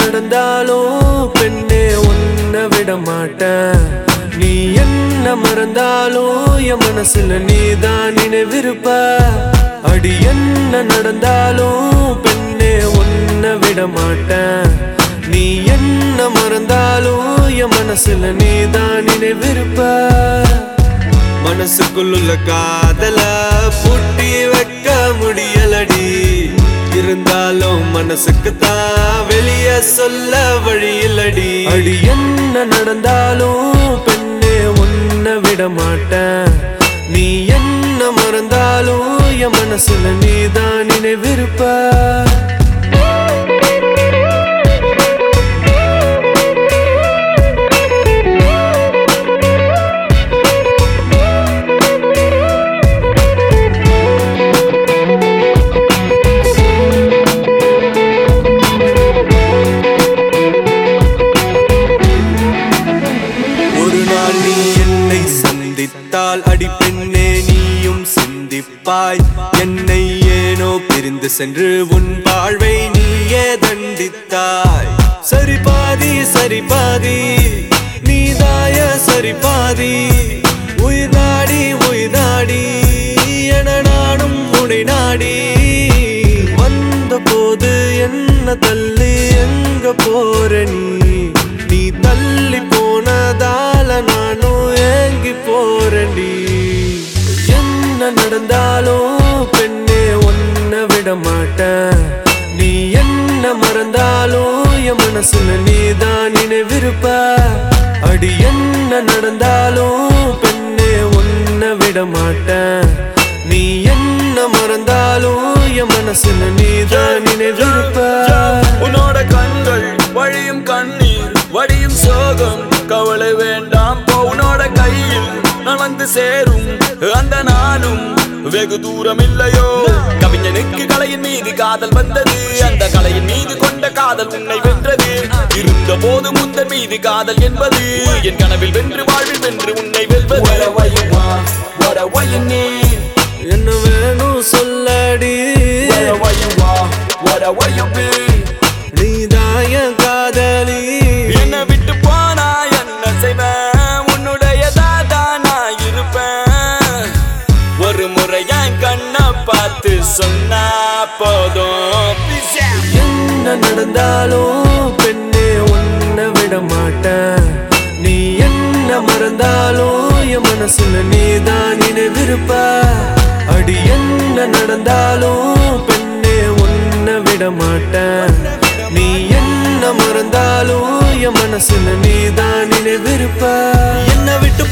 நடந்தாலும் பெண்ணே ஒன்ன விட மாட்டேன். நீ என்ன மறந்தாலோ என் மனசுல நீ தான் நினைவிருப்ப. அடி என்ன நடந்தாலும் பெண்ணே ஒன்ன விட மாட்டேன். நீ என்ன மறந்தாலும் என் மனசுல நீ நீதான் நினைவிருப்ப. மனசுக்குள்ள காதல பூட்டி வைக்க முடியலடி. இருந்தாலும் மனசுக்கு தான் வெளிய சொல்ல வழி இல்லடி அடி என்ன நடந்தாலும் பெண்ணே உன்னை விட மாட்டேன். நீ என்ன மறந்தாலும் என் மனசுல நீ நீதான் நினைவிருப்ப. சந்தித்தால் அடிப்பெண்ணே நீயும் சிந்திப்பாய். என்னை ஏனோ பிரிந்து சென்று உன் வாழ்வை நீயே தண்டித்தாய். சரி பாதி சரி பாதி. நீதாய சரி பாதி. உயிர் நாடி உயிர் நாடி. என நாடும் உடை நாடி. வந்த போது என்ன தள்ளி என்ன நடந்தாலும் பெண்ணே ஒன்ன விட மாட்டேன். நீ என்ன மறந்தாலும் என் மனசுல நீ தான் நினைவிருப்ப. அடி என்ன நடந்தாலும் பெண்ணே ஒன்ன விட மாட்டேன். நீ என்ன மறந்தாலும் என் மனசுல நீ தான் நினைவிருப்ப. உன்னோட கண்கள் வழியும் கண்ணீர் வடியும் சோகம். கவலை வேண்டாம் போ உன்னோட கையில் நடந்து சேரும் அந்த நாளும் வெகு தூரம் இல்லையோ கவிஞனுக்கு கலையின் மீது காதல் வந்தது. அந்த கலையின் மீது கொண்ட காதல் உன்னை வென்றது. இருந்த போது முந்தன் மீது காதல் என்பது. என் கனவில் வென்று வாழ்வில் வென்று உன்னை வெல்வது. என்ன வேணும் சொல்லடி. என் காதலி. சொன்னா போதும். என்ன நடந்தாலும் பெண்ணே உன்னை விட மாட்டேன். நீ என்ன மறந்தாலும் என் மனசுல நீதான் நினைவிருப்ப. அடி என்ன நடந்தாலும் பெண்ணே உன்னை விட மாட்டேன். நீ என்ன மறந்தாலும் என் மனசுல நீதான் நினைவிருப்ப. என்ன விட்டு